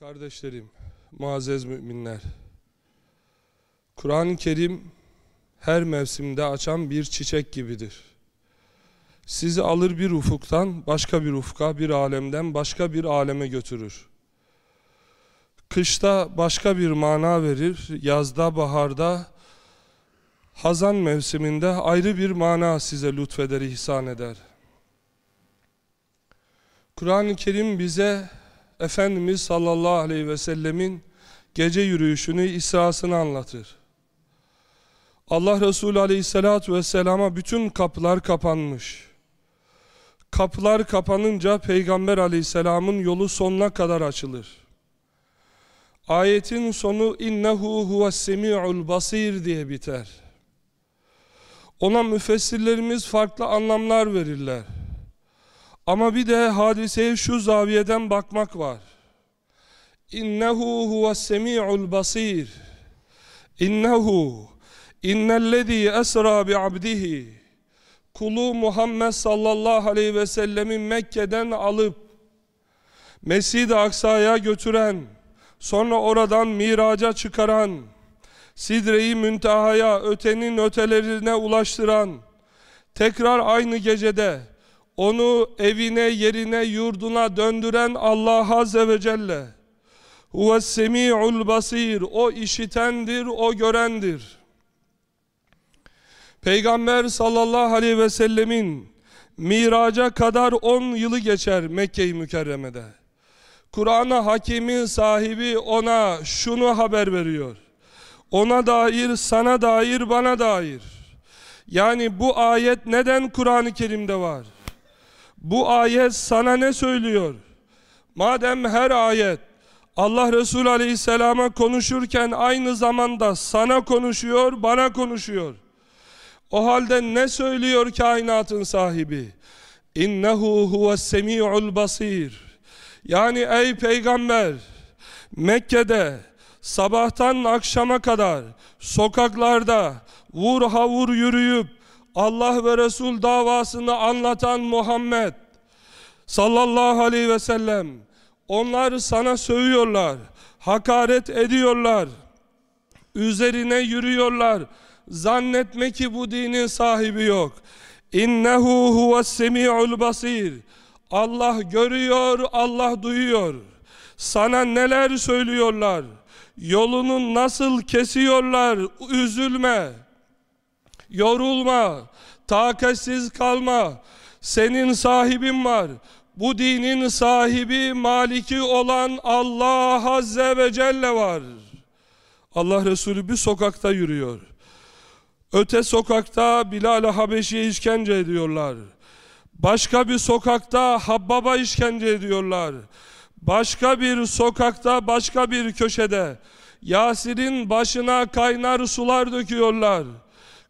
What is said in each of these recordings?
Kardeşlerim, muazzez müminler. Kur'an-ı Kerim her mevsimde açan bir çiçek gibidir. Sizi alır bir ufuktan başka bir ufka, bir alemden başka bir aleme götürür. Kışta başka bir mana verir, yazda, baharda, hazan mevsiminde ayrı bir mana size lütfeder, ihsan eder. Kur'an-ı Kerim bize Efendimiz sallallahu aleyhi ve sellemin gece yürüyüşünü, İsra'sını anlatır. Allah Resulü aleyhissalatu vesselama bütün kapılar kapanmış. Kapılar kapanınca Peygamber aleyhisselamın yolu sonuna kadar açılır. Ayetin sonu innehu huves semi'ul basir diye biter. Ona müfessirlerimiz farklı anlamlar verirler. Ama bir de hadiseye şu zaviyeden bakmak var. İnnehu huves semi'ul basir. İnnehu innellezî esra bi abdihi kulu Muhammed sallallahu aleyhi ve sellemin Mekke'den alıp Mescid-i Aksa'ya götüren, sonra oradan miraca çıkaran, Sidre-i Münteha'ya ötenin ötelerine ulaştıran, tekrar aynı gecede onu evine, yerine, yurduna döndüren Allah Azze ve Celle. Huves semi'ul basir. O işitendir, o görendir. Peygamber sallallahu aleyhi ve sellemin miraca kadar 10 yılı geçer Mekke-i Mükerreme'de. Kur'an-ı Hakim'in sahibi ona şunu haber veriyor. Ona dair, sana dair, bana dair. Yani bu ayet neden Kur'an-ı Kerim'de var? Bu ayet sana ne söylüyor? Madem her ayet Allah Resulü Aleyhisselam'a konuşurken aynı zamanda sana konuşuyor, bana konuşuyor. O halde ne söylüyor kainatın sahibi? İnnehu huves semi'ul basir. Yani ey peygamber Mekke'de sabahtan akşama kadar sokaklarda vur havur yürüyüp Allah ve Resul davasını anlatan Muhammed sallallahu aleyhi ve sellem onlar sana sövüyorlar, hakaret ediyorlar, üzerine yürüyorlar. Zannetme ki bu dinin sahibi yok. İnnehu huves semi'ul basir. Allah görüyor, Allah duyuyor. Sana neler söylüyorlar? Yolunu nasıl kesiyorlar? Üzülme. Yorulma. Takatsiz kalma. Senin sahibin var. Bu dinin sahibi, maliki olan Allah Azze ve Celle var. Allah Resulü bir sokakta yürüyor. Öte sokakta Bilal-i Habeşi'ye işkence ediyorlar. Başka bir sokakta Habbab'a işkence ediyorlar. Başka bir sokakta, başka bir köşede Yasir'in başına kaynar sular döküyorlar.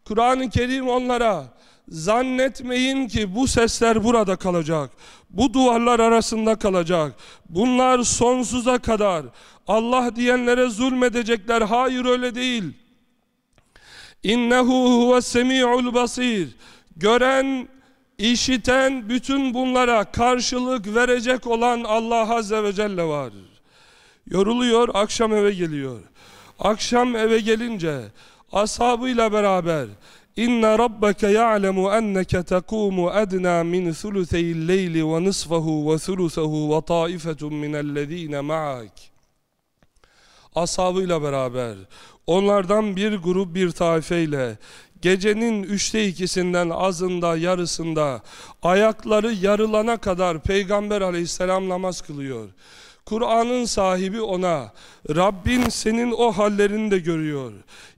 Kur'an-ı Kerim onlara zannetmeyin ki bu sesler burada kalacak. Bu duvarlar arasında kalacak. Bunlar sonsuza kadar Allah diyenlere zulmedecekler. Hayır öyle değil. İnnehu huves semi'ul basir. Gören, işiten bütün bunlara karşılık verecek olan Allah Azze ve Celle var. Yoruluyor, akşam eve geliyor. Akşam eve gelince ashabıyla beraber İnne rabbeke ya'lemu enneke tekumu edna min thulutheyil leyli ve nisfahu ve thuluthahu ve taifetun minellezine ma'ak. Ashabıyla beraber onlardan bir grup bir taifeyle gecenin üçte ikisinden azında yarısında ayakları yarılana kadar Peygamber aleyhisselam namaz kılıyor. Kur'an'ın sahibi ona, Rabbin senin o hallerini de görüyor.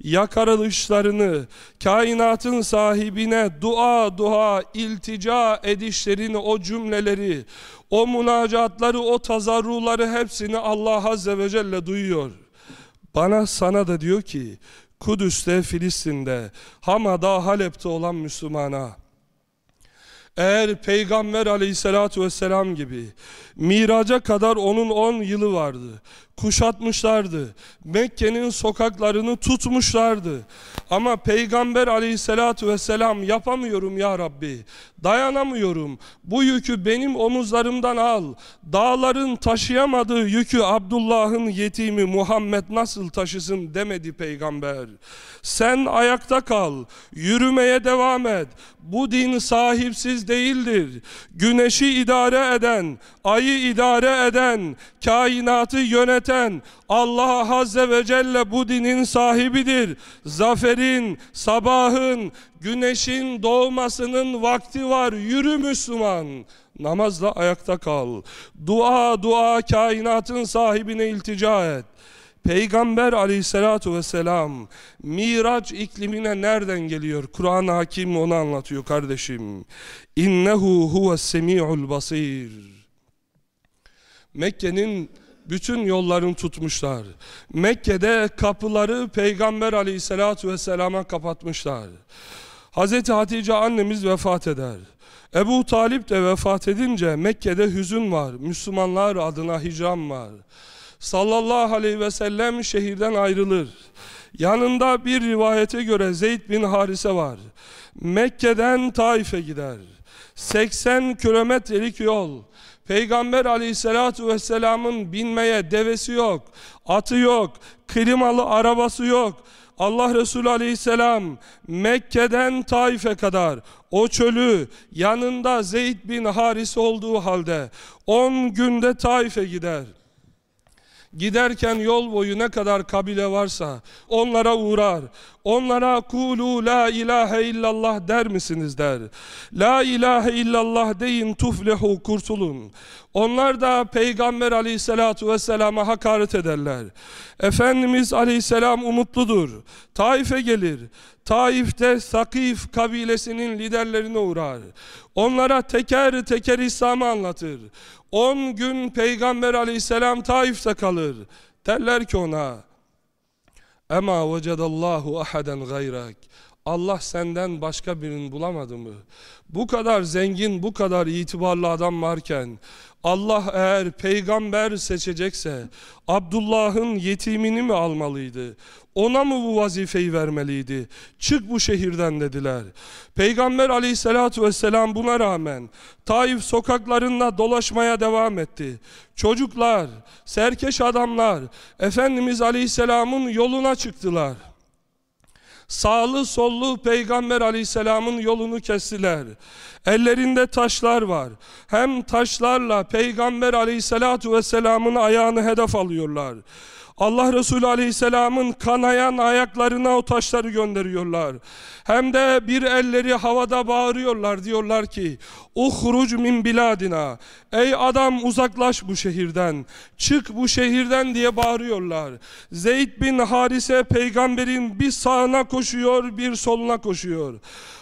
Yakarılışlarını, kainatın sahibine dua dua, iltica edişlerini, o cümleleri, o münacatları, o tazarruları hepsini Allah Azze ve Celle duyuyor. Bana sana da diyor ki, Kudüs'te, Filistin'de, Hama'da, Halep'te olan Müslümana, eğer Peygamber aleyhissalatu vesselam gibi miraca kadar onun 10 yılı vardı. Kuşatmışlardı. Mekke'nin sokaklarını tutmuşlardı. Ama Peygamber aleyhissalatu vesselam yapamıyorum ya Rabbi. Dayanamıyorum. Bu yükü benim omuzlarımdan al. Dağların taşıyamadığı yükü Abdullah'ın yetimi Muhammed nasıl taşısın demedi peygamber. Sen ayakta kal. Yürümeye devam et. Bu din sahipsiz değildir. Güneşi idare eden, ayı idare eden, kainatı yöneten Allah Azze ve Celle bu dinin sahibidir. Zaferin, sabahın, güneşin doğmasının vakti var. Yürü Müslüman. Namazla ayakta kal. Dua dua kainatın sahibine iltica et. Peygamber aleyhissalatu vesselam Miraç iklimine nereden geliyor? Kur'an hakim onu anlatıyor kardeşim. İnnehu huves semi'ul basir. Mekke'nin bütün yollarını tutmuşlar. Mekke'de kapıları Peygamber aleyhissalatu vesselama kapatmışlar. Hazreti Hatice annemiz vefat eder. Ebu Talip de vefat edince Mekke'de hüzün var. Müslümanlar adına hicran var. Sallallahu aleyhi ve sellem şehirden ayrılır. Yanında bir rivayete göre Zeyd bin Harise var. Mekke'den Taif'e gider. 80 kilometrelik yol. Peygamber aleyhissalatu vesselamın binmeye devesi yok, atı yok, klimalı arabası yok. Allah Resulü aleyhisselam Mekke'den Taif'e kadar o çölü yanında Zeyd bin Haris olduğu halde 10 günde Taif'e gider. Giderken yol boyu ne kadar kabile varsa onlara uğrar. Onlara kulu la ilahe illallah der misiniz der. La ilahe illallah deyin tuflehu kurtulun. Onlar da Peygamber aleyhissalatu vesselama hakaret ederler. Efendimiz aleyhisselam umutludur. Taif'e gelir. Taif'te Sakif kabilesinin liderlerine uğrar. Onlara teker teker İslam'ı anlatır. 10 gün Peygamber aleyhisselam Taif'te kalır. Derler ki ona Ema vecedallahu ahaden gayrak Allah senden başka birini bulamadı mı? Bu kadar zengin, bu kadar itibarlı adam varken Allah eğer peygamber seçecekse Abdullah'ın yetimini mi almalıydı? Ona mı bu vazifeyi vermeliydi? Çık bu şehirden dediler. Peygamber aleyhissalatu vesselam buna rağmen Taif sokaklarında dolaşmaya devam etti. Çocuklar, serkeş adamlar Efendimiz aleyhisselamın yoluna çıktılar. Sağlı sollu Peygamber aleyhisselamın yolunu kestiler. Ellerinde taşlar var. Hem taşlarla Peygamber aleyhissalatu vesselamın ayağını hedef alıyorlar. Allah Resulü Aleyhisselam'ın kanayan ayaklarına o taşları gönderiyorlar. Hem de bir elleri havada bağırıyorlar diyorlar ki Uhruc min biladina Ey adam uzaklaş bu şehirden Çık bu şehirden diye bağırıyorlar Zeyd bin Harise peygamberin bir sağına koşuyor bir soluna koşuyor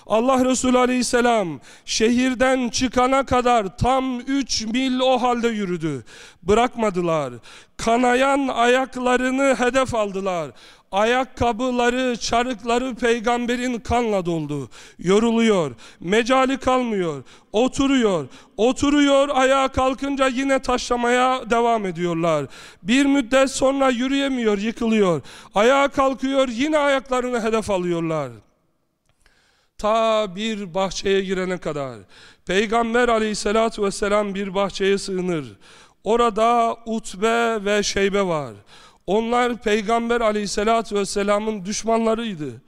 Allah Resulü Aleyhisselam şehirden çıkana kadar tam 3 mil o halde yürüdü. Bırakmadılar. Kanayan ayaklarını hedef aldılar. Ayakkabıları, çarıkları peygamberin kanla doldu. Yoruluyor. Mecali kalmıyor. Oturuyor. Oturuyor. Ayağa kalkınca yine taşlamaya devam ediyorlar. Bir müddet sonra yürüyemiyor, yıkılıyor. Ayağa kalkıyor, yine ayaklarını hedef alıyorlar. Ta bir bahçeye girene kadar. Peygamber aleyhissalatü vesselam bir bahçeye sığınır. Orada Utbe ve Şeybe var. Onlar Peygamber aleyhissalatü vesselamın düşmanlarıydı.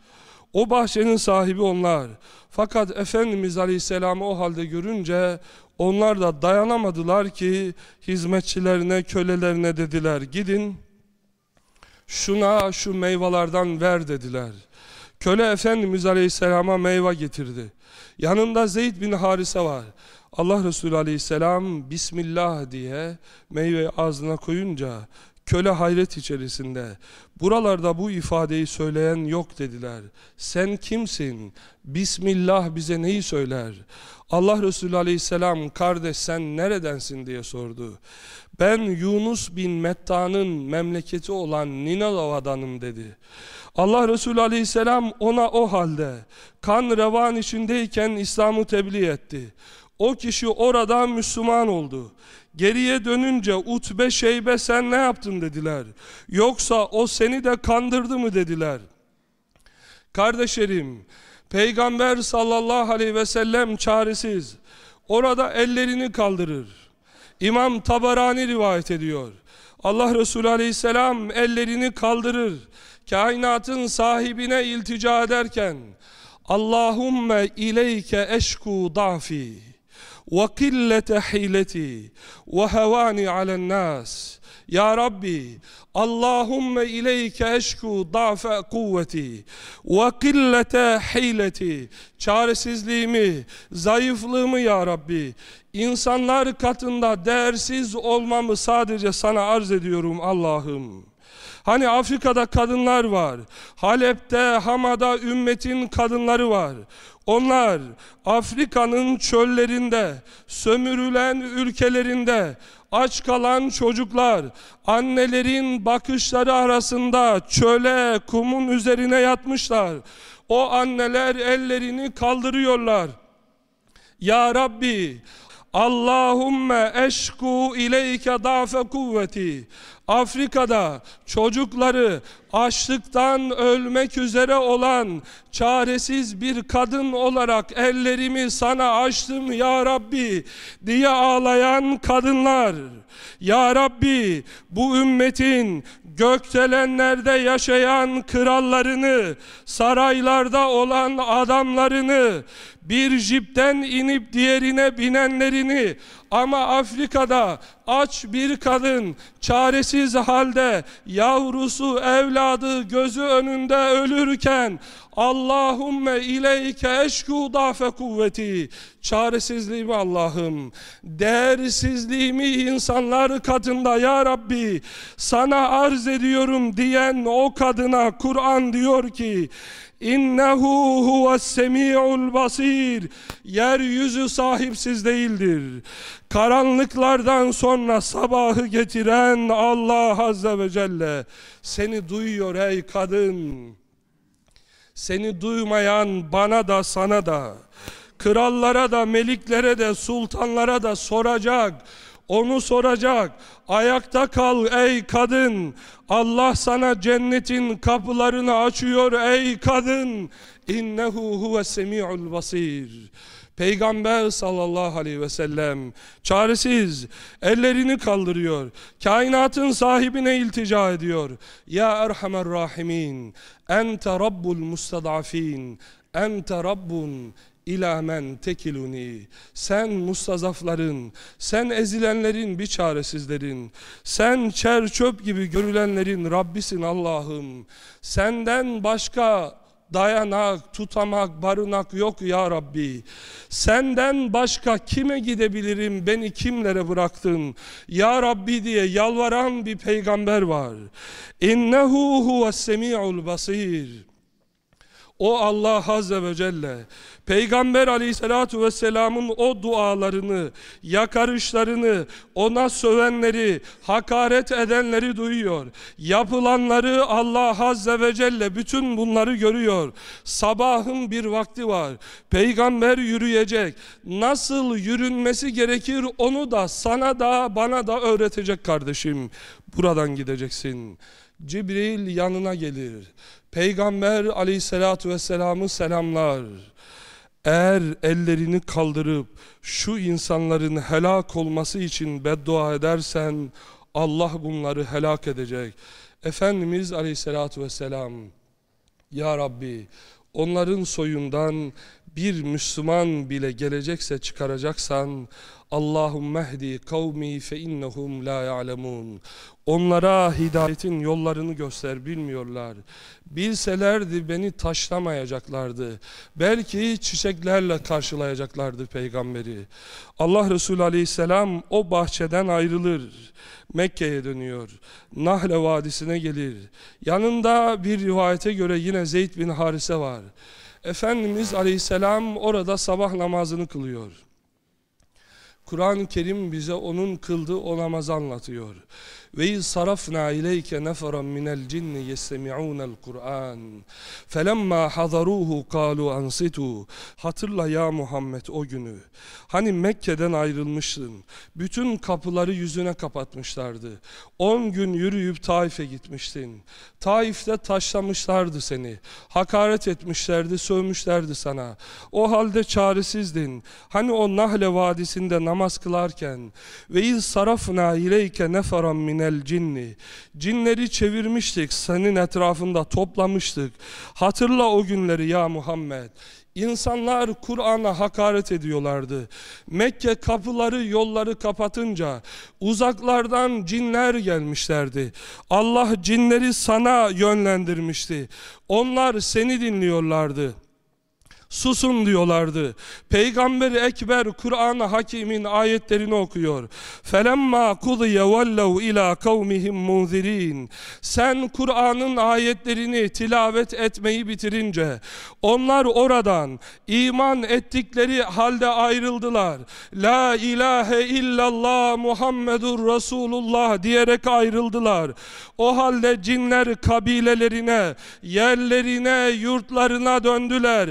O bahçenin sahibi onlar. Fakat Efendimiz aleyhisselamı o halde görünce onlar da dayanamadılar ki hizmetçilerine, kölelerine dediler gidin şuna şu meyvelerden ver dediler. Köle Efendimiz Aleyhisselam'a meyve getirdi. Yanında Zeyd bin Harise var. Allah Resulü Aleyhisselam Bismillah diye meyve ağzına koyunca köle hayret içerisinde buralarda bu ifadeyi söyleyen yok dediler. Sen kimsin? Bismillah bize neyi söyler? Allah Resulü Aleyhisselam kardeş sen neredensin diye sordu. Ben Yunus bin Metta'nın memleketi olan Ninalova'danım dedi. Allah Resulü Aleyhisselam ona o halde kan revan içindeyken İslam'ı tebliğ etti. O kişi orada Müslüman oldu. Geriye dönünce Utbe Şeybe sen ne yaptın dediler. Yoksa o seni de kandırdı mı dediler. Kardeşlerim, Peygamber sallallahu aleyhi ve sellem çaresiz. Orada ellerini kaldırır. İmam Tabarani rivayet ediyor. Allah Resulü aleyhisselam ellerini kaldırır. Kainatın sahibine iltica ederken Allahümme ileyke eşku dafi hileti ve hevani alen nas ya Rabbi Allahümme ileyke eşku dafe kuvveti ve killete çaresizliğimi, zayıflığımı ya Rabbi insanlar katında değersiz olmamı sadece sana arz ediyorum Allah'ım. Hani Afrika'da kadınlar var. Halep'te, Hama'da ümmetin kadınları var. Onlar Afrika'nın çöllerinde, sömürülen ülkelerinde aç kalan çocuklar annelerin bakışları arasında çöle, kumun üzerine yatmışlar. O anneler ellerini kaldırıyorlar. Ya Rabbi Allahümme eşku ileyke dafe kuvveti Afrika'da çocukları açlıktan ölmek üzere olan çaresiz bir kadın olarak ellerimi sana açtım ya Rabbi diye ağlayan kadınlar. Ya Rabbi bu ümmetin gökdelenlerde yaşayan krallarını, saraylarda olan adamlarını, bir jipten inip diğerine binenlerini ama Afrika'da aç bir kadın çaresiz halde yavrusu evladı gözü önünde ölürken Allahümme ileyke eşku dafe kuvveti çaresizliğimi Allah'ım değersizliğimi insanlar katında ya Rabbi sana arz ediyorum diyen o kadına Kur'an diyor ki İnnehu huves semi'ul basir. Yeryüzü sahipsiz değildir. Karanlıklardan sonra sabahı getiren Allah Azze ve Celle seni duyuyor ey kadın. Seni duymayan bana da sana da, krallara da, meliklere de, sultanlara da soracak. Onu soracak. Ayakta kal ey kadın. Allah sana cennetin kapılarını açıyor ey kadın. İnnehu huve semi'ul basir. Peygamber sallallahu aleyhi ve sellem çaresiz ellerini kaldırıyor. Kainatın sahibine iltica ediyor. Ya Erhamer Rahimin ente Rabbul Mustadafin ente Rabbun İlâ tekiluni. Sen mustazafların, sen ezilenlerin bir çaresizlerin, sen çer çöp gibi görülenlerin Rabbisin Allah'ım. Senden başka dayanak, tutamak, barınak yok ya Rabbi. Senden başka kime gidebilirim, beni kimlere bıraktın? Ya Rabbi diye yalvaran bir peygamber var. İnnehu huves semi'ul basir. O Allah Azze ve Celle Peygamber aleyhissalatu vesselamın o dualarını, yakarışlarını, ona sövenleri, hakaret edenleri duyuyor. Yapılanları Allah Azze ve Celle bütün bunları görüyor. Sabahın bir vakti var. Peygamber yürüyecek. Nasıl yürünmesi gerekir onu da sana da bana da öğretecek kardeşim. Buradan gideceksin. Cibril yanına gelir. Peygamber aleyhissalatu vesselam'ı selamlar. Eğer ellerini kaldırıp şu insanların helak olması için beddua edersen Allah bunları helak edecek. Efendimiz aleyhissalatu vesselam Ya Rabbi onların soyundan bir Müslüman bile gelecekse çıkaracaksan Allahümme ehdi kavmi fe innehum la ya'lemun Onlara hidayetin yollarını göster bilmiyorlar. Bilselerdi beni taşlamayacaklardı. Belki çiçeklerle karşılayacaklardı peygamberi. Allah Resulü aleyhisselam o bahçeden ayrılır. Mekke'ye dönüyor. Nahle Vadisi'ne gelir. Yanında bir rivayete göre yine Zeyd bin Harise var. Efendimiz aleyhisselam orada sabah namazını kılıyor. Kur'an-ı Kerim bize onun kıldığı o namazı anlatıyor. İz sarafna ileyke neferan minel cinni yestemi'ûnel Kur'an. Felemma hadaruhu kalu ansitu. Hatırla ya Muhammed o günü. Hani Mekke'den ayrılmıştın. Bütün kapıları yüzüne kapatmışlardı. 10 gün yürüyüp Taif'e gitmiştin. Taif'te taşlamışlardı seni. Hakaret etmişlerdi, sövmüşlerdi sana. O halde çaresizdin. Hani o Nahle Vadisi'nde namaz kılarken ve iz sarafna ileyke neferan minel cinni. Cinleri çevirmiştik, senin etrafında toplamıştık. Hatırla o günleri ya Muhammed. İnsanlar Kur'an'a hakaret ediyorlardı. Mekke kapıları yolları kapatınca uzaklardan cinler gelmişlerdi. Allah cinleri sana yönlendirmişti. Onlar seni dinliyorlardı susun diyorlardı. Peygamber Ekber Kur'an-ı Hakim'in ayetlerini okuyor. Felemma kudiye vellev ila kavmihim munzirin. Sen Kur'an'ın ayetlerini tilavet etmeyi bitirince onlar oradan iman ettikleri halde ayrıldılar. La ilahe illallah Muhammedur Resulullah diyerek ayrıldılar. O halde cinler kabilelerine, yerlerine, yurtlarına döndüler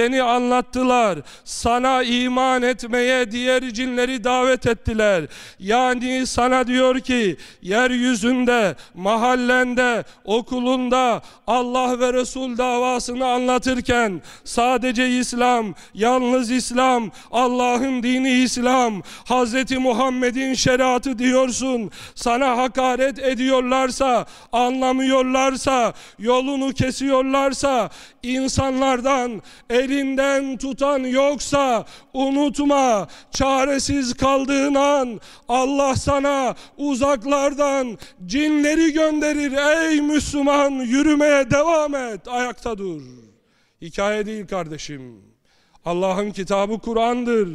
seni anlattılar. Sana iman etmeye diğer cinleri davet ettiler. Yani sana diyor ki yeryüzünde, mahallende, okulunda Allah ve Resul davasını anlatırken sadece İslam, yalnız İslam, Allah'ın dini İslam, Hz. Muhammed'in şeriatı diyorsun. Sana hakaret ediyorlarsa, anlamıyorlarsa, yolunu kesiyorlarsa insanlardan el elinden tutan yoksa unutma çaresiz kaldığın an Allah sana uzaklardan cinleri gönderir. Ey Müslüman yürümeye devam et ayakta dur. Hikaye değil kardeşim. Allah'ın kitabı Kur'an'dır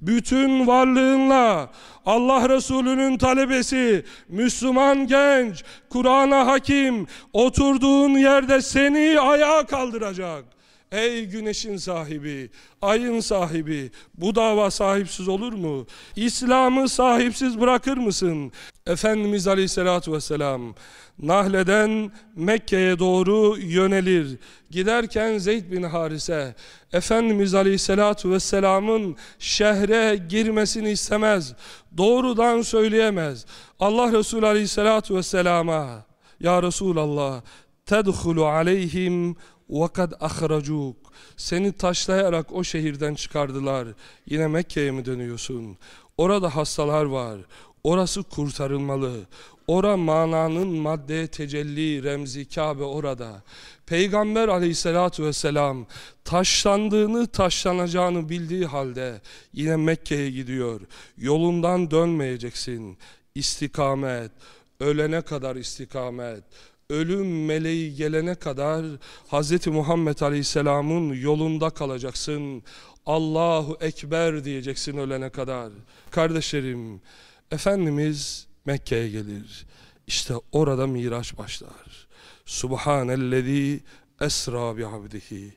bütün varlığınla Allah Resulü'nün talebesi, Müslüman genç, Kur'an'a hakim, oturduğun yerde seni ayağa kaldıracak. Ey güneşin sahibi, ayın sahibi, bu dava sahipsiz olur mu? İslam'ı sahipsiz bırakır mısın? Efendimiz Aleyhisselatü Vesselam Nahle'den Mekke'ye doğru yönelir. Giderken Zeyd bin Harise Efendimiz Aleyhisselatü Vesselam'ın şehre girmesini istemez. Doğrudan söyleyemez. Allah Resulü Aleyhisselatü Vesselam'a Ya Resulallah tedhulu aleyhim وَقَدْ أَخْرَجُوكَ Seni taşlayarak o şehirden çıkardılar. Yine Mekke'ye mi dönüyorsun? Orada hastalar var. Orası kurtarılmalı. Ora mananın maddeye tecelli, remzi Kabe orada. Peygamber aleyhissalatu vesselam taşlandığını, taşlanacağını bildiği halde yine Mekke'ye gidiyor. Yolundan dönmeyeceksin. İstikamet, ölene kadar istikamet ölüm meleği gelene kadar Hz. Muhammed Aleyhisselam'ın yolunda kalacaksın. Allahu Ekber diyeceksin ölene kadar. Kardeşlerim, Efendimiz Mekke'ye gelir. İşte orada Miraç başlar. Subhanellezi esra bi abdihi.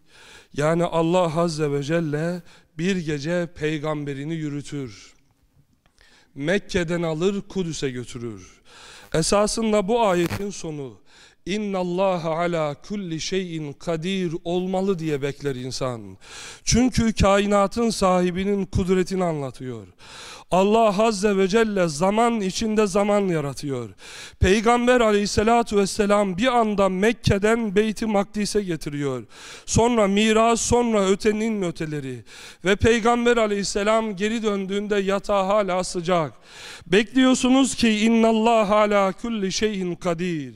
Yani Allah Azze ve Celle bir gece peygamberini yürütür. Mekke'den alır Kudüs'e götürür. Esasında bu ayetin sonu İnna Allah ala kulli şeyin kadir olmalı diye bekler insan. Çünkü kainatın sahibinin kudretini anlatıyor. Allah Azze ve Celle zaman içinde zaman yaratıyor. Peygamber aleyhissalatu vesselam bir anda Mekke'den Beyt-i Makdis'e getiriyor. Sonra miras, sonra ötenin öteleri. Ve Peygamber aleyhisselam geri döndüğünde yatağı hala sıcak. Bekliyorsunuz ki innallah ala kulli şeyin kadir.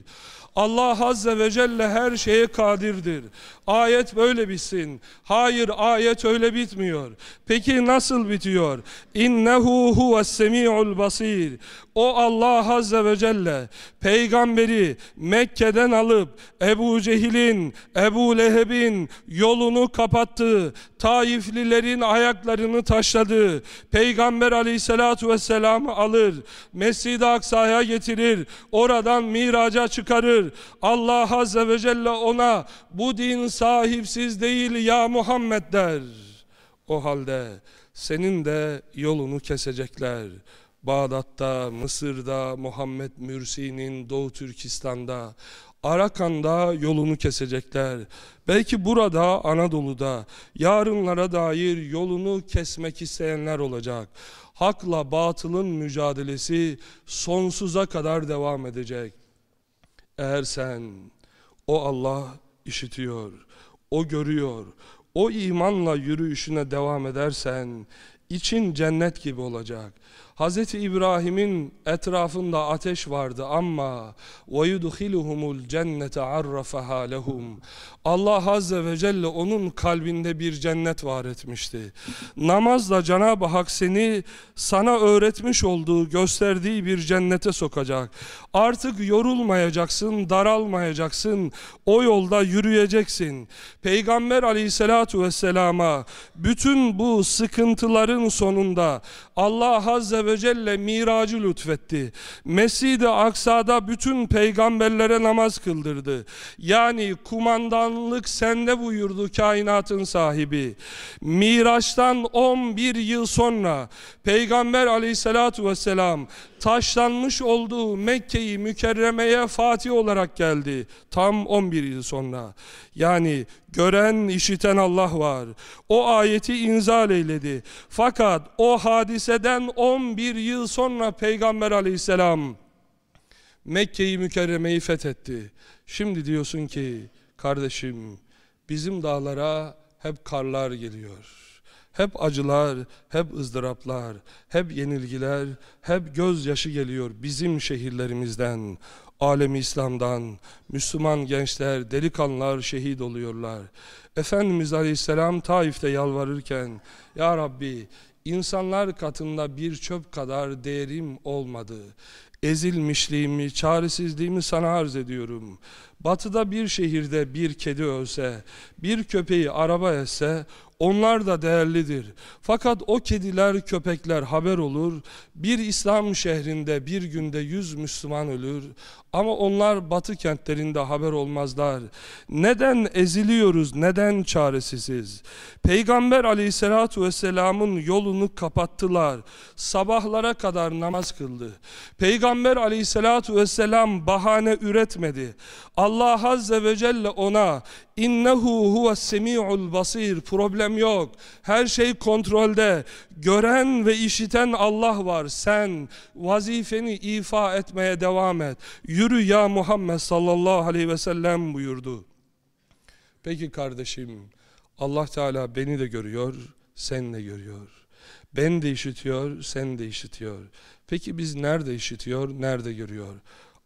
Allah Azze ve Celle her şeye kadirdir. Ayet böyle bitsin. Hayır ayet öyle bitmiyor. Peki nasıl bitiyor? İnnehu huves semi'ul basir. O Allah Azze ve Celle peygamberi Mekke'den alıp Ebu Cehil'in, Ebu Leheb'in yolunu kapattı. Taiflilerin ayaklarını taşladı. Peygamber aleyhissalatu vesselam'ı alır. Mescid-i Aksa'ya getirir. Oradan miraca çıkarır. Allah Azze ve Celle ona bu din sahipsiz değil ya Muhammed der. O halde senin de yolunu kesecekler. Bağdat'ta, Mısır'da, Muhammed Mürsi'nin Doğu Türkistan'da, Arakan'da yolunu kesecekler. Belki burada Anadolu'da yarınlara dair yolunu kesmek isteyenler olacak. Hakla batılın mücadelesi sonsuza kadar devam edecek. Eğer sen o Allah işitiyor, o görüyor, o imanla yürüyüşüne devam edersen için cennet gibi olacak. Hz. İbrahim'in etrafında ateş vardı ama وَيُدْخِلُهُمُ الْجَنَّةَ عَرَّفَهَا لَهُمْ Allah Azze ve Celle onun kalbinde bir cennet var etmişti. Namazla Cenab-ı Hak seni sana öğretmiş olduğu, gösterdiği bir cennete sokacak. Artık yorulmayacaksın, daralmayacaksın, o yolda yürüyeceksin. Peygamber aleyhissalatu vesselama bütün bu sıkıntıların sonunda Allah Azze ve Celle miracı lütfetti. Mescid-i Aksa'da bütün peygamberlere namaz kıldırdı. Yani kumandanlık sende buyurdu kainatın sahibi. Miraç'tan 11 yıl sonra Peygamber aleyhissalatu vesselam taşlanmış olduğu Mekke'yi mükerremeye Fatih olarak geldi. Tam 11 yıl sonra. Yani gören, işiten Allah var. O ayeti inzal eyledi. Fakat o hadiseden 11 yıl sonra Peygamber aleyhisselam Mekke'yi mükerremeyi fethetti. Şimdi diyorsun ki kardeşim bizim dağlara hep karlar geliyor. Hep acılar, hep ızdıraplar, hep yenilgiler, hep gözyaşı geliyor bizim şehirlerimizden, alemi İslam'dan. Müslüman gençler, delikanlılar şehit oluyorlar. Efendimiz Aleyhisselam Taif'te yalvarırken, Ya Rabbi insanlar katında bir çöp kadar değerim olmadı. Ezilmişliğimi, çaresizliğimi sana arz ediyorum. Batıda bir şehirde bir kedi ölse, bir köpeği araba etse, onlar da değerlidir. Fakat o kediler, köpekler haber olur. Bir İslam şehrinde bir günde yüz Müslüman ölür. Ama onlar batı kentlerinde haber olmazlar. Neden eziliyoruz, neden çaresiziz? Peygamber aleyhissalatu vesselamın yolunu kapattılar. Sabahlara kadar namaz kıldı. Peygamber aleyhissalatu vesselam bahane üretmedi. Allah azze ve celle ona innehu huves semi'ul basir problem yok. Her şey kontrolde. Gören ve işiten Allah var. Sen vazifeni ifa etmeye devam et. Yürü ya Muhammed sallallahu aleyhi ve sellem buyurdu. Peki kardeşim Allah Teala beni de görüyor, sen de görüyor. Ben de işitiyor, sen de işitiyor. Peki biz nerede işitiyor, nerede görüyor?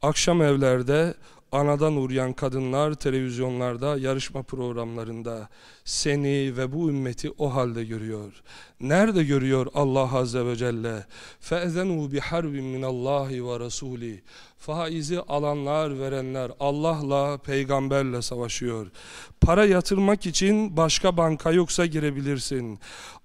Akşam evlerde anadan uğrayan kadınlar televizyonlarda, yarışma programlarında seni ve bu ümmeti o halde görüyor. Nerede görüyor Allah Azze ve Celle? فَاَذَنُوا بِحَرْبٍ مِنَ اللّٰهِ وَرَسُولِهِ Faizi alanlar, verenler Allah'la, peygamberle savaşıyor. Para yatırmak için başka banka yoksa girebilirsin.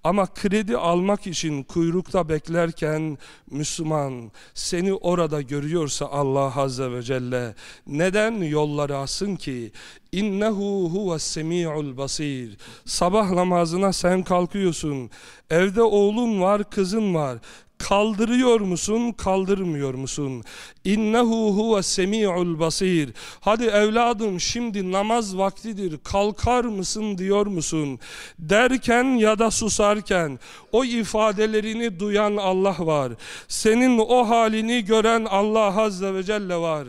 Ama kredi almak için kuyrukta beklerken Müslüman seni orada görüyorsa Allah Azze ve Celle neden yolları asın ki? İnnehu huves semi'ul basir. Sabah namazına sen kalkıyorsun. Evde oğlun var, kızın var. Kaldırıyor musun, kaldırmıyor musun? İnnehu huve semi'ul basir. Hadi evladım şimdi namaz vaktidir, kalkar mısın diyor musun? Derken ya da susarken o ifadelerini duyan Allah var. Senin o halini gören Allah Azze ve Celle var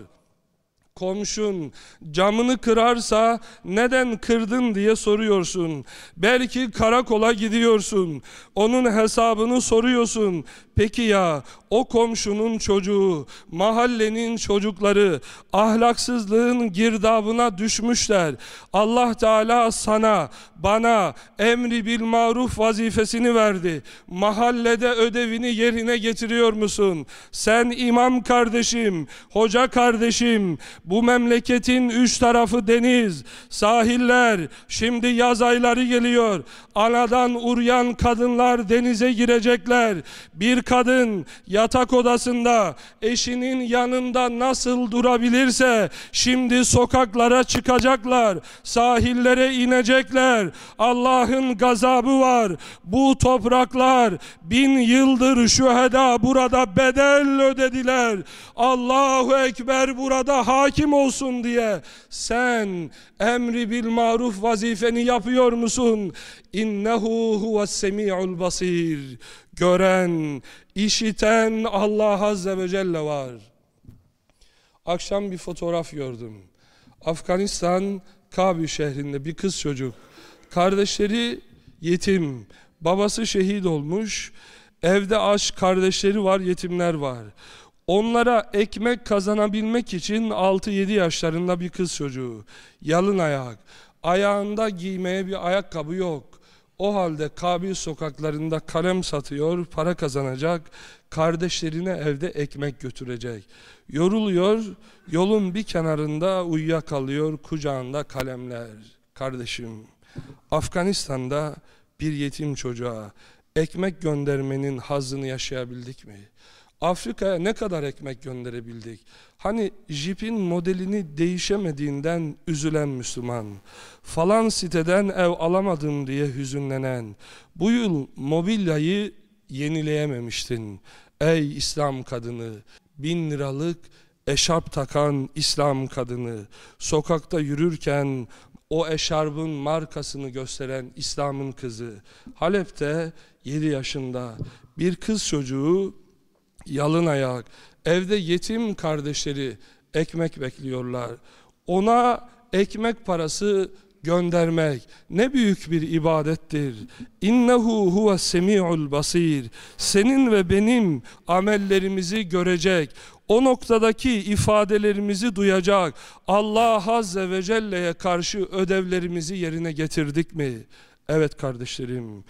komşun camını kırarsa neden kırdın diye soruyorsun. Belki karakola gidiyorsun. Onun hesabını soruyorsun. Peki ya o komşunun çocuğu, mahallenin çocukları ahlaksızlığın girdabına düşmüşler. Allah Teala sana, bana emri bil maruf vazifesini verdi. Mahallede ödevini yerine getiriyor musun? Sen imam kardeşim, hoca kardeşim, bu memleketin üç tarafı deniz, sahiller, şimdi yaz ayları geliyor. Anadan uryan kadınlar denize girecekler. Bir kadın yatak odasında eşinin yanında nasıl durabilirse şimdi sokaklara çıkacaklar, sahillere inecekler. Allah'ın gazabı var. Bu topraklar bin yıldır şüheda burada bedel ödediler. Allahu Ekber burada hakim olsun diye sen emri bil maruf vazifeni yapıyor musun? İnnehu huves semi'ul basir. Gören, işiten Allah Azze ve Celle var. Akşam bir fotoğraf gördüm. Afganistan Kabil şehrinde bir kız çocuk. Kardeşleri yetim. Babası şehit olmuş. Evde aç kardeşleri var, yetimler var. Onlara ekmek kazanabilmek için 6-7 yaşlarında bir kız çocuğu. Yalın ayak. Ayağında giymeye bir ayakkabı yok. O halde Kabil sokaklarında kalem satıyor, para kazanacak, kardeşlerine evde ekmek götürecek. Yoruluyor, yolun bir kenarında uyuyakalıyor, kucağında kalemler. Kardeşim, Afganistan'da bir yetim çocuğa ekmek göndermenin hazını yaşayabildik mi? Afrika'ya ne kadar ekmek gönderebildik? Hani jipin modelini değişemediğinden üzülen Müslüman, falan siteden ev alamadım diye hüzünlenen, bu yıl mobilyayı yenileyememiştin. Ey İslam kadını, bin liralık eşarp takan İslam kadını, sokakta yürürken o eşarbın markasını gösteren İslam'ın kızı, Halep'te 7 yaşında bir kız çocuğu yalın ayak, evde yetim kardeşleri ekmek bekliyorlar. Ona ekmek parası göndermek ne büyük bir ibadettir. İnnehu huve semi'ul basir. Senin ve benim amellerimizi görecek. O noktadaki ifadelerimizi duyacak. Allah Azze ve Celle'ye karşı ödevlerimizi yerine getirdik mi? Evet kardeşlerim.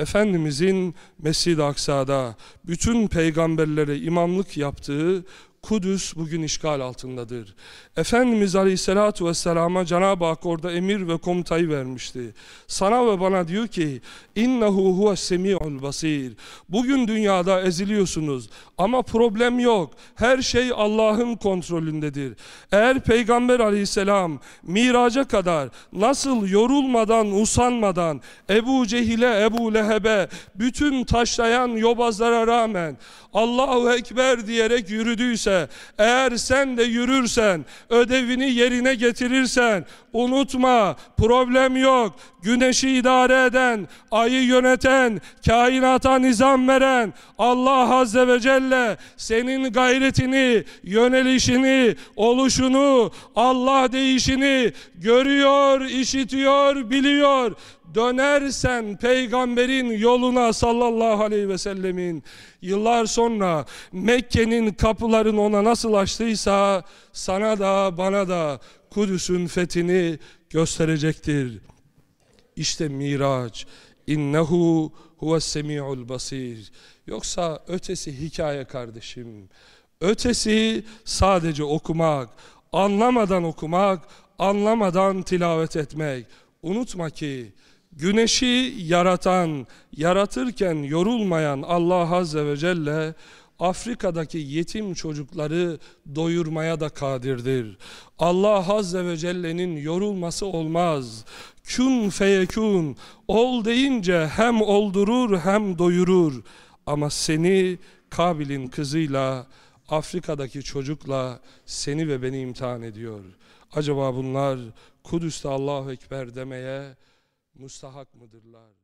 Efendimizin Mescid-i Aksa'da bütün peygamberlere imamlık yaptığı Kudüs bugün işgal altındadır. Efendimiz Aleyhisselatü Vesselam'a Cenab-ı Hak orada emir ve komutayı vermişti. Sana ve bana diyor ki innehu huves semi'ul basir. Bugün dünyada eziliyorsunuz ama problem yok. Her şey Allah'ın kontrolündedir. Eğer Peygamber Aleyhisselam miraca kadar nasıl yorulmadan, usanmadan Ebu Cehil'e, Ebu Leheb'e bütün taşlayan yobazlara rağmen Allahu Ekber diyerek yürüdüyse eğer sen de yürürsen ödevini yerine getirirsen unutma problem yok. Güneşi idare eden ayı yöneten kainata nizam veren Allah Azze ve Celle senin gayretini yönelişini oluşunu Allah değişini görüyor işitiyor biliyor dönersen peygamberin yoluna sallallahu aleyhi ve sellemin yıllar sonra Mekke'nin kapılarını ona nasıl açtıysa sana da bana da Kudüs'ün fethini gösterecektir. İşte Miraç. İnnehu huves semi'ul basir. Yoksa ötesi hikaye kardeşim. Ötesi sadece okumak, anlamadan okumak, anlamadan tilavet etmek. Unutma ki güneşi yaratan, yaratırken yorulmayan Allah Azze ve Celle Afrika'daki yetim çocukları doyurmaya da kadirdir. Allah Azze ve Celle'nin yorulması olmaz. Kün feyekün, ol deyince hem oldurur hem doyurur. Ama seni Kabil'in kızıyla, Afrika'daki çocukla seni ve beni imtihan ediyor. Acaba bunlar Kudüs'te Allahu Ekber demeye müstahak mıdırlar?